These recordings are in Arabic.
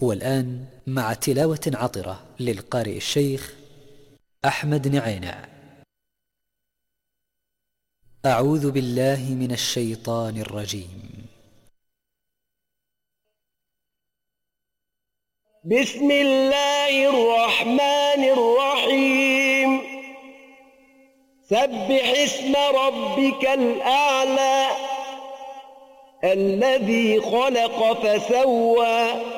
والآن مع تلاوة عطرة للقارئ الشيخ أحمد نعينع. أعوذ بالله من الشيطان الرجيم. بسم الله الرحمن الرحيم. سبح اسم ربك الأعلى الذي خلق فسوى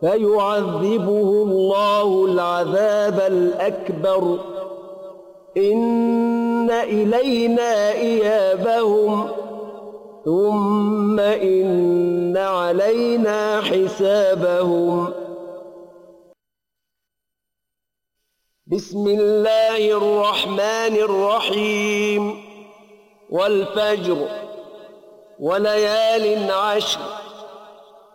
فيعذبه الله العذاب الأكبر إن إلينا إيابهم ثم إن علينا حسابهم بسم الله الرحمن الرحيم والفجر وليال عشر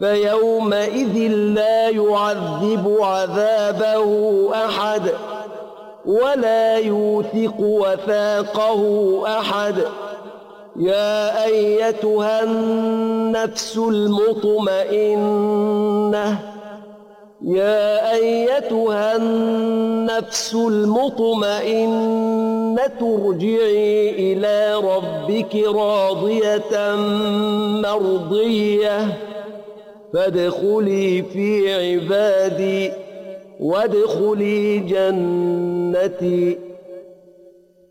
فيومئذ لا يعذب عذابه أحد ولا يوثق وثاقه أحد يا أيتها النفس المطمئنة يا أيتها النفس المطمئنة ترجعي إلى ربك راضية مرضية فادخلي في عبادي وادخلي جنتي.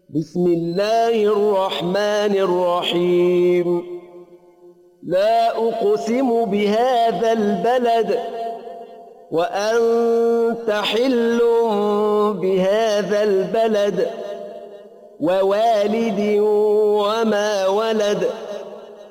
بسم الله الرحمن الرحيم. لا أقسم بهذا البلد وأنت حل بهذا البلد ووالد وما ولد.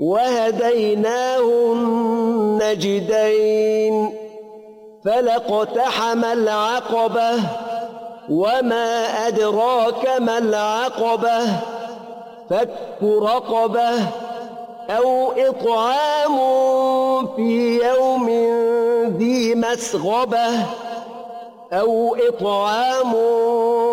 وهديناه النجدين فلاقتحم العقبة وما أدراك ما العقبة فك رقبة أو إطعام في يوم ذي مسغبة أو إطعام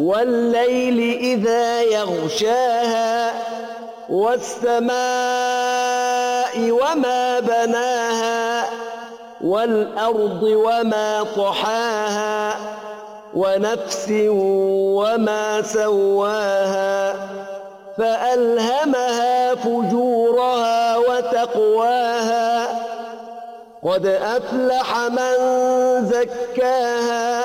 والليل إذا يغشاها والسماء وما بناها والأرض وما طحاها ونفس وما سواها فألهمها فجورها وتقواها قد أفلح من زكاها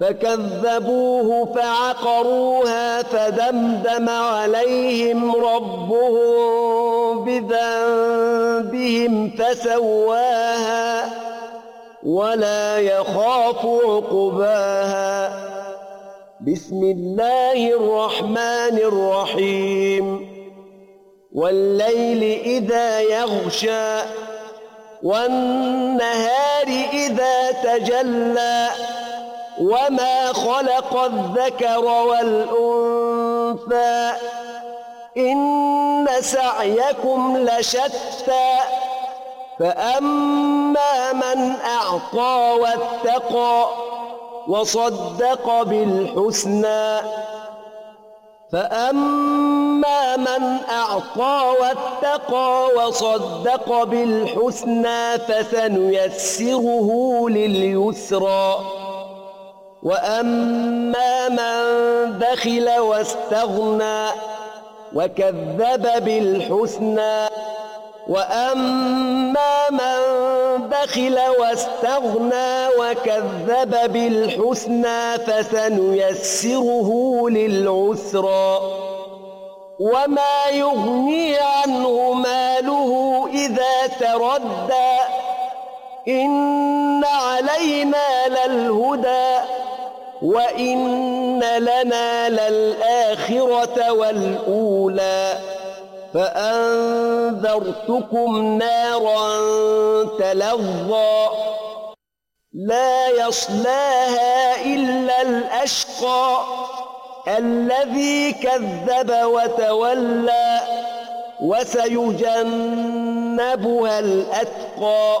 فكذبوه فعقروها فدمدم عليهم ربهم بذنبهم فسواها ولا يخاف عقباها بسم الله الرحمن الرحيم والليل إذا يغشى والنهار إذا تجلى وما خلق الذكر والأنثى إن سعيكم لشتى فأما من أعطى واتقى وصدق بالحسنى فأما من أعطى واتقى وصدق بالحسنى فسنيسره لليسرى وَأَمَّا مَن بَخِلَ وَاسْتَغْنَى وَكَذَّبَ بِالْحُسْنَى وَأَمَّا مَن بَخِلَ وَاسْتَغْنَى وَكَذَّبَ بِالْحُسْنَى فَسَنُيَسِّرُهُ لِلْعُسْرَى وَمَا يُغْنِي عَنْهُ مَالُهُ إِذَا تَرَدَّى إِنَّ عَلَيْنَا لَلْهُدَى وَإِنَّ لَنَا لَلْآخِرَةَ وَالْأُولَى فَأَنذَرْتُكُمْ نَارًا تَلَظَّى لَا يَصْلَاهَا إِلَّا الْأَشْقَى الذي كذب وتولى وسيجنبها الأتقى